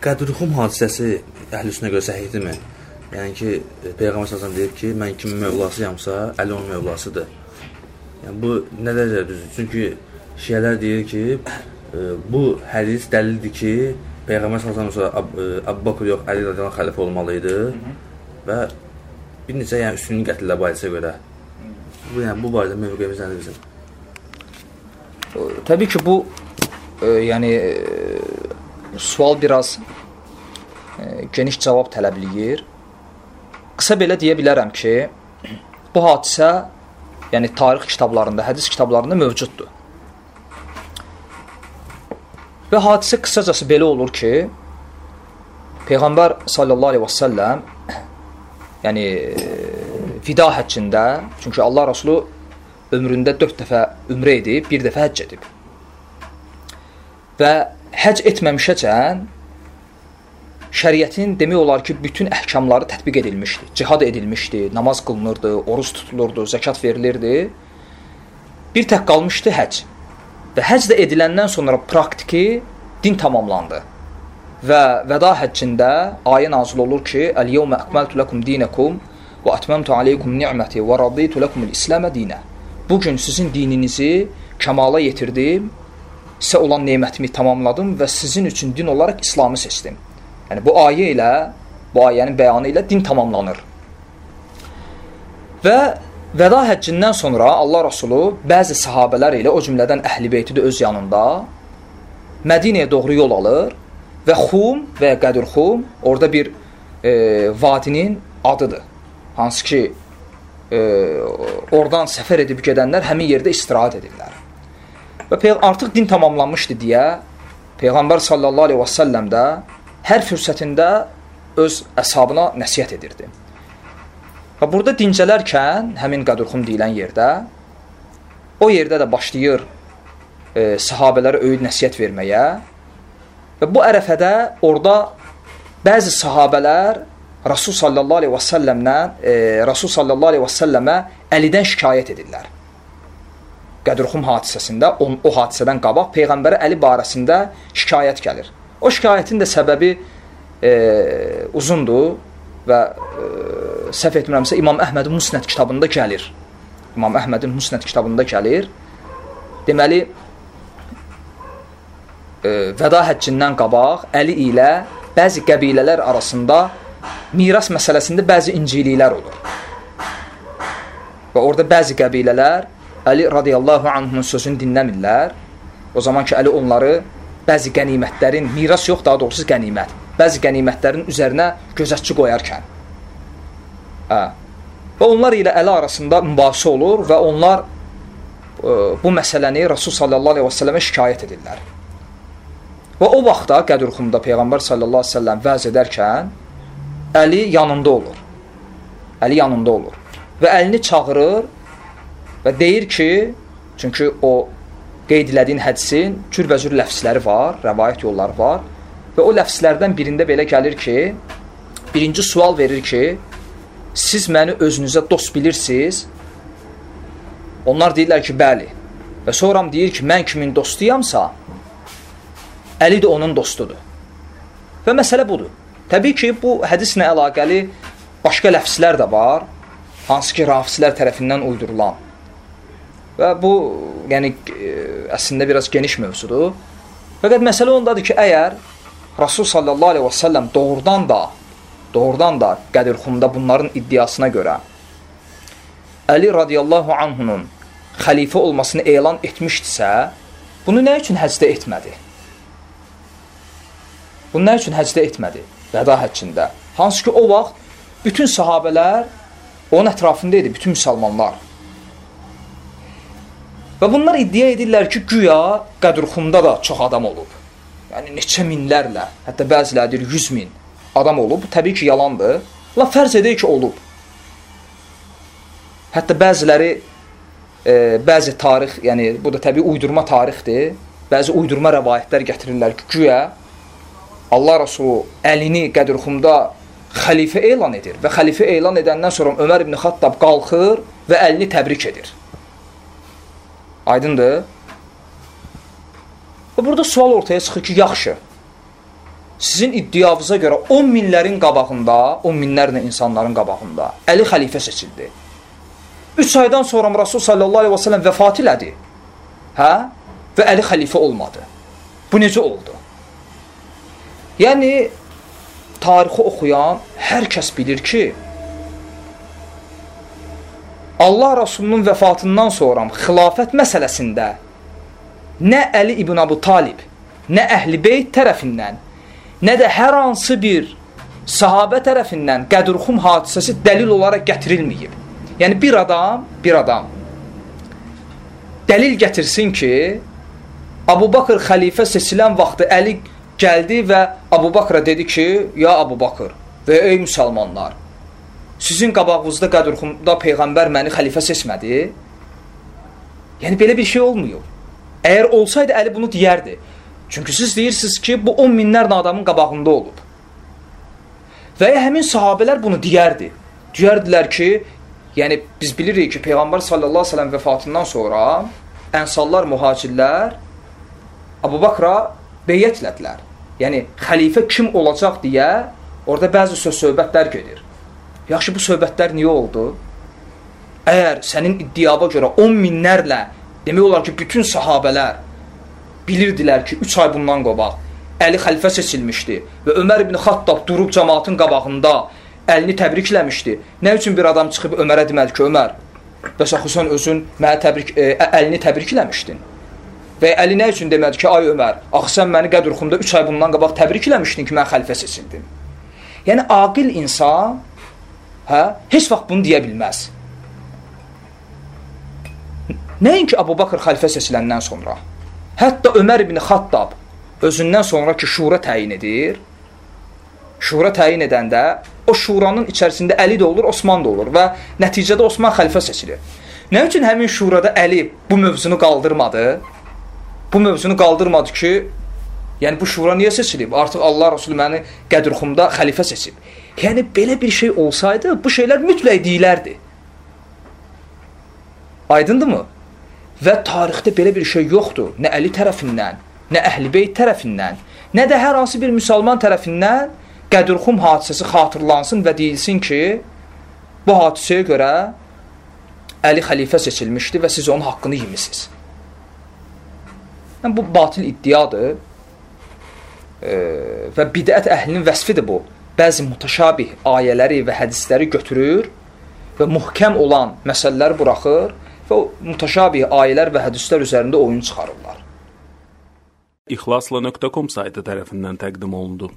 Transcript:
Qədruxum hadisəsi əhlüsünə görə səhihdirmi? Yəni ki, Peyğəmbər sallallahu deyib ki, mən kimin mövlasıyamsa, Əli onun mövlasıdır. Yəni bu nə dərəcədə düzdür? Çünki Şiələr deyir ki, e, bu hədis dəlildir ki, Peyğəmbər sallallahu sonra Əbu Bakr yox, Əli radiyallahu xəlifə olmalı idi və bir neçə yəni üstünlük gətirirlər bu hadisə görə. Bu yəni bu barədə mövqeyimiz nədir bizim? Təbii ki, bu e, yəni e, sual biraz e, geniş cavab tələbləyir. Qısa belə deyə bilərəm ki, bu hadisə yəni tarix kitablarında, hədis kitablarında mövcuddur. Və hadisə qısacası belə olur ki, Peyğəmbər sallallahu əleyhi və səlləm yəni vida həccində, çünki Allah Rəsulu ömründə 4 dəfə ümrə edib, bir dəfə həcc edib. Və həcc etməmişəcən şəriətin demək olar ki, bütün əhkamları tətbiq edilmişdi. Cihad edilmişdi, namaz qılınırdı, oruç tutulurdu, zəkat verilirdi. Bir tək qalmışdı həcc. Və həcc də ediləndən sonra praktiki din tamamlandı. Və vəda həccində ayə nazil olur ki: "Əl-yevmə əkməltu lakum dinakum və atmamtu aleykum ni'məti və raditu lakum el-islamə dinə." Bu gün sizin dininizi kəmala yetirdim, sizə olan nemətimi tamamladım və sizin üçün din olaraq İslamı seçdim. Yəni bu ayə ilə, bu ayənin bəyanı ilə din tamamlanır. Və vəda həccindən sonra Allah Rəsulu bəzi sahabələr ilə, o cümlədən Əhl-i də öz yanında Mədinəyə doğru yol alır və Xum və Qədir Xum orada bir e, vadinin adıdır. Hansı ki, e, oradan səfər edib gedənlər həmin yerdə istirahət edirlər. Və artıq din tamamlanmışdı deyə Peyğəmbər sallallahu əleyhi və səlləm də hər fürsətində öz əshabına nəsihət edirdi. Və burada dincələrkən həmin Qədurxum deyilən yerdə o yerdə də başlayır e, sahabələrə öyüd nəsihət verməyə və bu ərəfədə orada bəzi sahabələr Rasul sallallahu əleyhi və səlləmdən e, Rasul sallallahu əleyhi və səlləmə Əlidən şikayət edirlər. Qədurxum hadisəsində, on, o hadisədən qabaq Peyğəmbərə Əli barəsində şikayət gəlir. O şikayətin də səbəbi e, uzundur və e, səhv etmirəmsə İmam Əhmədin Musnəd kitabında gəlir. İmam Əhmədin Musnəd kitabında gəlir. Deməli, e, vəda həccindən qabaq Əli ilə bəzi qəbilələr arasında miras məsələsində bəzi inciliklər olur. Və orada bəzi qəbilələr Əli radiyallahu anhunun sözünü dinləmirlər. O zaman ki, Əli onları bəzi qənimətlərin, miras yox, daha doğrusu qənimət, bəzi qənimətlərin üzərinə gözətçi qoyarkən. Hə. Və onlar ilə Əli arasında mübahisə olur və onlar ə, e, bu məsələni Rasul sallallahu əleyhi və səlləmə şikayət edirlər. Və o vaxtda Qədürxumda Peyğəmbər sallallahu əleyhi və səlləm vəz edərkən Əli yanında olur. Əli yanında olur. Və əlini çağırır Və deyir ki, çünki o qeyd elədiyin hədisin cürbəcür ləfsləri var, rəvayət yolları var və o ləfslərdən birində belə gəlir ki, birinci sual verir ki, siz məni özünüzə dost bilirsiniz? Onlar deyirlər ki, bəli. Və sonra deyir ki, mən kimin dostuyamsa, Əli də onun dostudur. Və məsələ budur. Təbii ki, bu hədislə əlaqəli başqa ləfslər də var, hansı ki, rafislər tərəfindən uydurulan. Və bu, yəni e, əslində biraz geniş mövzudur. Fəqət məsələ ondadır ki, əgər Rasul sallallahu əleyhi və səlləm doğrudan da doğrudan da Qədirxumda bunların iddiasına görə Əli radiyallahu anhunun xəlifə olmasını elan etmişdisə, bunu nə üçün həcdə etmədi? Bunu nə üçün həcdə etmədi? Vəda həccində. Hansı ki, o vaxt bütün sahabələr onun ətrafında idi, bütün müsəlmanlar. Və bunlar iddia edirlər ki, güya Qədurxumda da çox adam olub. Yəni neçə minlərlə, hətta bəziləri deyir 100 min adam olub. Təbii ki, yalandır. La fərz edək ki, olub. Hətta bəziləri e, bəzi tarix, yəni bu da təbii uydurma tarixdir. Bəzi uydurma rəvayətlər gətirirlər ki, güya Allah Rəsulu əlini Qədirxumda xəlifə elan edir və xəlifə elan edəndən sonra Ömər ibn Xattab qalxır və əlini təbrik edir. Aydındır? Və burada sual ortaya çıxır ki, yaxşı. sizin iddiavıza görə 10 minlərin qabağında, 10 minlərlə insanların qabağında Əli xəlifə seçildi. 3 aydan sonra Rasul sallallahu əleyhi və səlləm vəfat elədi. Hə? Və Əli xəlifə olmadı. Bu necə oldu? Yəni tarixi oxuyan hər kəs bilir ki, Allah Rasulunun vəfatından sonra xilafət məsələsində nə Əli ibn Abu Talib, nə Əhl-i Beyt tərəfindən, nə də hər hansı bir sahabə tərəfindən qədrxum hadisəsi dəlil olaraq gətirilməyib. Yəni bir adam, bir adam dəlil gətirsin ki, Abu Bakır xəlifə seçilən vaxtı Əli gəldi və Abu Bakıra dedi ki, ya Abu Bakır və ey müsəlmanlar, sizin qabağınızda qədrxumda Peyğəmbər məni xəlifə seçmədi. Yəni, belə bir şey olmuyor. Əgər olsaydı Əli bunu deyərdi. Çünki siz deyirsiniz ki, bu 10 minlərlə adamın qabağında olub. Və ya həmin sahabələr bunu deyərdi. Deyərdilər ki, yəni biz bilirik ki, Peyğəmbər sallallahu əleyhi və səlləm vəfatından sonra Ənsallar, mühacirlər Abu Bakra beyyət etdilər. Yəni xəlifə kim olacaq deyə orada bəzi söz söhbətlər gedir. Yaxşı, bu söhbətlər niyə oldu? Əgər sənin iddiaba görə 10 minlərlə, demək olar ki, bütün sahabələr bilirdilər ki, 3 ay bundan qabaq Əli xəlifə seçilmişdi və Ömər ibn Xattab durub cəmaatın qabağında əlini təbrikləmişdi. Nə üçün bir adam çıxıb Ömərə demədi ki, Ömər, bəs axı sən özün mənə təbrik e, əlini təbrikləmişdin. Və Əli nə üçün demədi ki, ay Ömər, axı sən məni qədrxumda 3 ay bundan qabaq təbrikləmişdin ki, mən xəlifə seçildim. Yəni aqil insan hə, heç vaxt bunu deyə bilməz. Nəinki Abu Bakır xəlifə seçiləndən sonra, hətta Ömər ibn Xattab özündən sonraki şura təyin edir. Şura təyin edəndə o şuranın içərisində Əli də olur, Osman da olur və nəticədə Osman xəlifə seçilir. Nə üçün həmin şurada Əli bu mövzunu qaldırmadı? Bu mövzunu qaldırmadı ki, yəni bu şura niyə seçilib? Artıq Allah Rasulü məni qədrxumda xəlifə seçib. Yəni belə bir şey olsaydı, bu şeylər mütləq deyilərdi. Aydındırmı? Və tarixdə belə bir şey yoxdur. Nə Əli tərəfindən, nə Əhl-Beyt tərəfindən, nə də hər hansı bir müsəlman tərəfindən Qədrxum hadisəsi xatırlansın və deyilsin ki, bu hadisəyə görə Əli xəlifə seçilmişdi və siz onun haqqını yemisiniz. Yəni, bu batil iddiadır və bidət əhlinin vəsfidir bu bəzi mutaşabih ayələri və hədisləri götürür və muhkəm olan məsələləri buraxır və o mutaşabih ayələr və hədislər üzərində oyun çıxarırlar. İxlasla.com saytı tərəfindən təqdim olundu.